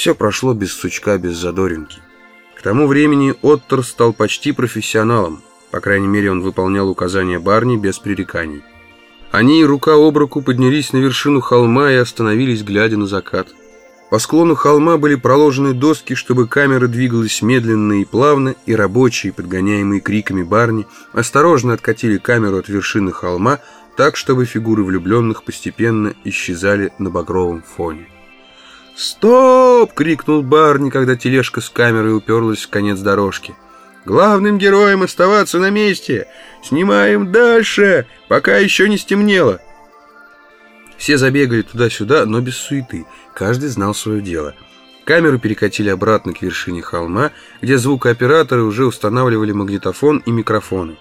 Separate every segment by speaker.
Speaker 1: Все прошло без сучка, без задоринки. К тому времени Оттер стал почти профессионалом. По крайней мере, он выполнял указания Барни без пререканий. Они рука об руку поднялись на вершину холма и остановились, глядя на закат. По склону холма были проложены доски, чтобы камера двигалась медленно и плавно, и рабочие, подгоняемые криками Барни, осторожно откатили камеру от вершины холма, так, чтобы фигуры влюбленных постепенно исчезали на багровом фоне. «Стоп!» — крикнул Барни, когда тележка с камерой уперлась в конец дорожки. «Главным героем оставаться на месте! Снимаем дальше, пока еще не стемнело!» Все забегали туда-сюда, но без суеты. Каждый знал свое дело. Камеру перекатили обратно к вершине холма, где звукооператоры уже устанавливали магнитофон и микрофоны.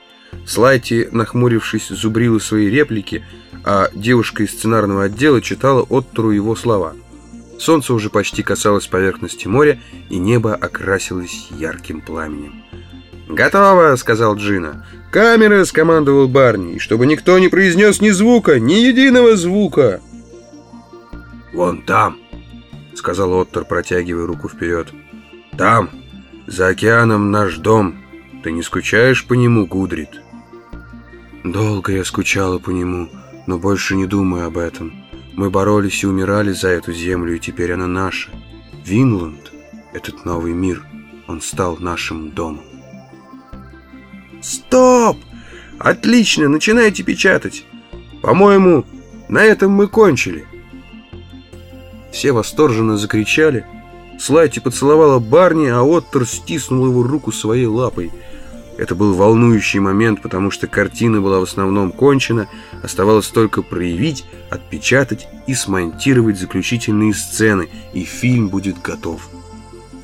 Speaker 1: Слайти, нахмурившись, зубрила свои реплики, а девушка из сценарного отдела читала Оттору его слова – Солнце уже почти касалось поверхности моря, и небо окрасилось ярким пламенем. «Готово!» — сказал Джина. «Камеры!» — скомандовал Барни. «И чтобы никто не произнес ни звука, ни единого звука!» «Вон там!» — сказал Оттер, протягивая руку вперед. «Там, за океаном, наш дом. Ты не скучаешь по нему, Гудрит?» «Долго я скучала по нему, но больше не думаю об этом». Мы боролись и умирали за эту землю, и теперь она наша. Винланд, этот новый мир, он стал нашим домом. Стоп! Отлично, начинайте печатать. По-моему, на этом мы кончили. Все восторженно закричали. Слайти поцеловала Барни, а Оттер стиснул его руку своей лапой – это был волнующий момент, потому что картина была в основном кончена, оставалось только проявить, отпечатать и смонтировать заключительные сцены, и фильм будет готов.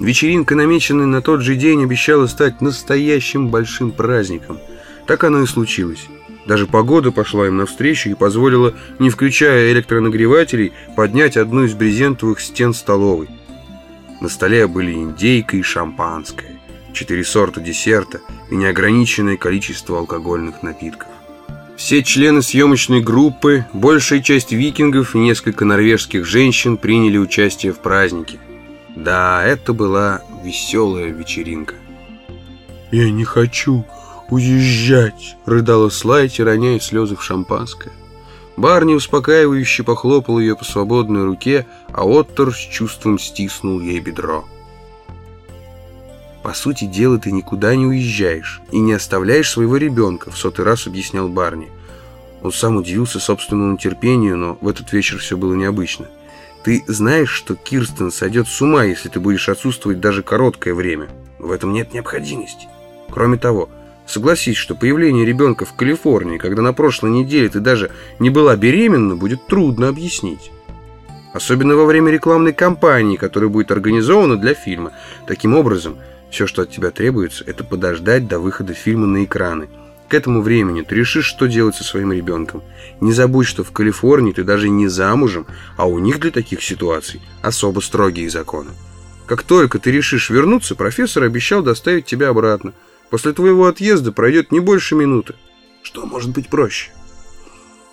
Speaker 1: Вечеринка, намеченная на тот же день, обещала стать настоящим большим праздником. Так оно и случилось. Даже погода пошла им навстречу и позволила, не включая электронагревателей, поднять одну из брезентовых стен столовой. На столе были индейка и шампанское четыре сорта десерта и неограниченное количество алкогольных напитков. Все члены съемочной группы, большая часть викингов и несколько норвежских женщин приняли участие в празднике. Да, это была веселая вечеринка. «Я не хочу уезжать», — рыдала Слайти, роняя слезы в шампанское. Барни успокаивающе похлопал ее по свободной руке, а Оттер с чувством стиснул ей бедро. По сути дела, ты никуда не уезжаешь и не оставляешь своего ребенка, в сотый раз объяснял Барни. Он сам удивился собственному терпению, но в этот вечер все было необычно. Ты знаешь, что Кирстен сойдет с ума, если ты будешь отсутствовать даже короткое время. В этом нет необходимости. Кроме того, согласись, что появление ребенка в Калифорнии, когда на прошлой неделе ты даже не была беременна, будет трудно объяснить. Особенно во время рекламной кампании, которая будет организована для фильма. Таким образом, все, что от тебя требуется, это подождать до выхода фильма на экраны. К этому времени ты решишь, что делать со своим ребенком. Не забудь, что в Калифорнии ты даже не замужем, а у них для таких ситуаций особо строгие законы. Как только ты решишь вернуться, профессор обещал доставить тебя обратно. После твоего отъезда пройдет не больше минуты. Что может быть проще?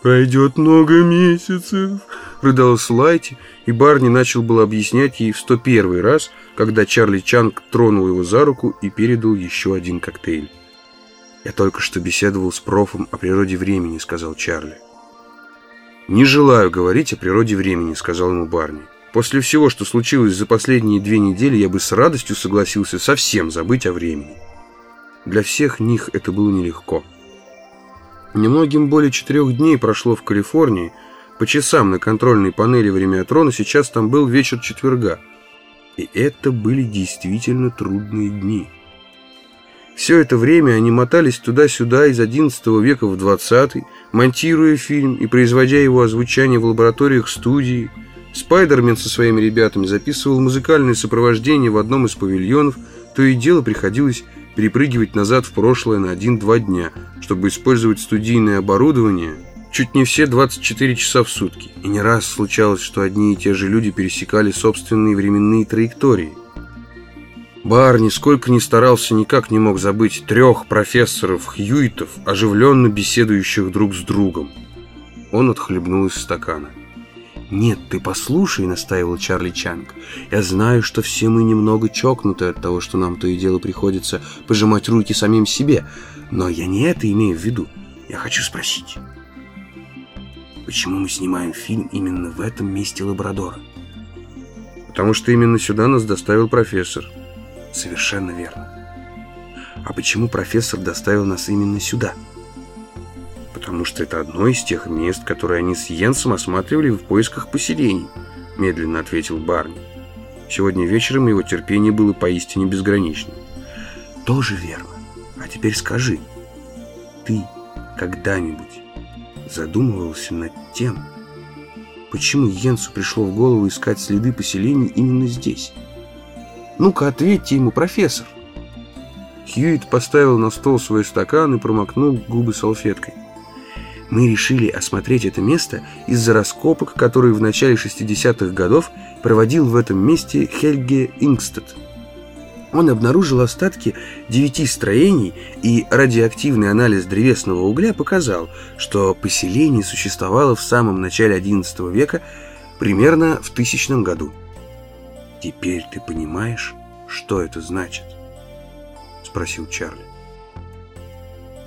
Speaker 1: «Пройдет много месяцев», — рыдала Слайти, и Барни начал было объяснять ей в 101 раз, когда Чарли Чанг тронул его за руку и передал еще один коктейль. «Я только что беседовал с профом о природе времени», — сказал Чарли. «Не желаю говорить о природе времени», — сказал ему Барни. «После всего, что случилось за последние две недели, я бы с радостью согласился совсем забыть о времени». Для всех них это было нелегко. Немногим более четырех дней прошло в Калифорнии. По часам на контрольной панели времяотрона сейчас там был вечер четверга. И это были действительно трудные дни. Все это время они мотались туда-сюда из XI века в XX, монтируя фильм и производя его озвучание в лабораториях студии. Спайдермен со своими ребятами записывал музыкальное сопровождение в одном из павильонов, то и дело приходилось перепрыгивать назад в прошлое на 1-2 дня, чтобы использовать студийное оборудование чуть не все 24 часа в сутки. И не раз случалось, что одни и те же люди пересекали собственные временные траектории. Барни, сколько ни старался, никак не мог забыть трех профессоров Хьюитов, оживленно беседующих друг с другом. Он отхлебнул из стакана. «Нет, ты послушай», — настаивал Чарли Чанг. «Я знаю, что все мы немного чокнуты от того, что нам то и дело приходится пожимать руки самим себе. Но я не это имею в виду. Я хочу спросить, почему мы снимаем фильм именно в этом месте Лабрадора?» «Потому что именно сюда нас доставил профессор». «Совершенно верно. А почему профессор доставил нас именно сюда?» Потому что это одно из тех мест, которые они с Йенсом осматривали в поисках поселений», — медленно ответил Барни. Сегодня вечером его терпение было поистине безграничным. «Тоже верно. А теперь скажи, ты когда-нибудь задумывался над тем, почему Йенсу пришло в голову искать следы поселений именно здесь? Ну-ка, ответьте ему, профессор!» Хьюит поставил на стол свой стакан и промокнул губы салфеткой. Мы решили осмотреть это место из-за раскопок, которые в начале 60-х годов проводил в этом месте Хельге Ингстед. Он обнаружил остатки девяти строений, и радиоактивный анализ древесного угля показал, что поселение существовало в самом начале XI века, примерно в тысячном году. «Теперь ты понимаешь, что это значит?» — спросил Чарли.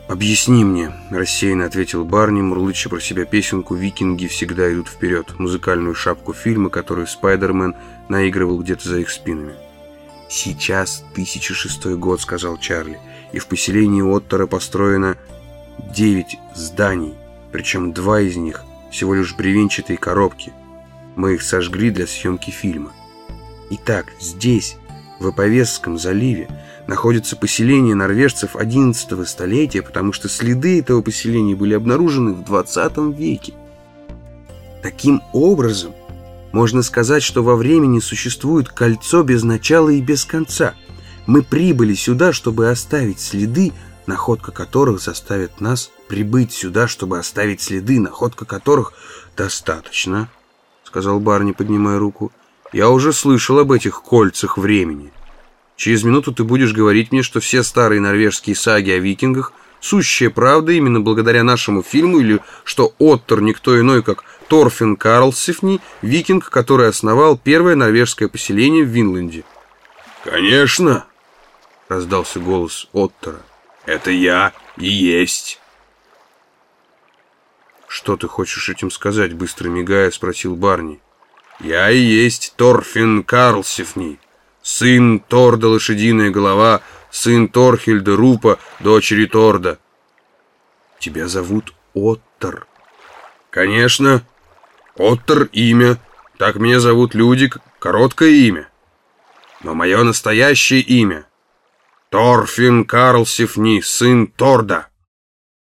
Speaker 1: «Объясни мне», — рассеянно ответил Барни, мурлыча про себя песенку «Викинги всегда идут вперед», музыкальную шапку фильма, которую Спайдермен наигрывал где-то за их спинами. «Сейчас 1006 год», — сказал Чарли, «и в поселении Оттера построено девять зданий, причем два из них всего лишь бревенчатые коробки. Мы их сожгли для съемки фильма. Итак, здесь, в Эповесском заливе, находится поселение норвежцев 11 столетия, потому что следы этого поселения были обнаружены в 20 веке. Таким образом, можно сказать, что во времени существует кольцо без начала и без конца. Мы прибыли сюда, чтобы оставить следы, находка которых заставит нас прибыть сюда, чтобы оставить следы, находка которых достаточно, сказал Барни, поднимая руку. Я уже слышал об этих кольцах времени. Через минуту ты будешь говорить мне, что все старые норвежские саги о викингах – сущая правда именно благодаря нашему фильму, или что Оттер никто иной, как Торфин Карлсифни, викинг, который основал первое норвежское поселение в Винланде.
Speaker 2: «Конечно!» – раздался голос Оттера. «Это я и есть!»
Speaker 1: «Что ты хочешь этим сказать?» – быстро мигая, спросил Барни.
Speaker 2: «Я и есть Торфин Карлсифни!» Сын Торда Лошадиная Голова, сын Торхильда Рупа, дочери Торда.
Speaker 1: Тебя зовут Оттер.
Speaker 2: Конечно. Оттер — имя. Так меня зовут люди, короткое имя. Но мое настоящее имя — Торфин Карлсифни, сын Торда.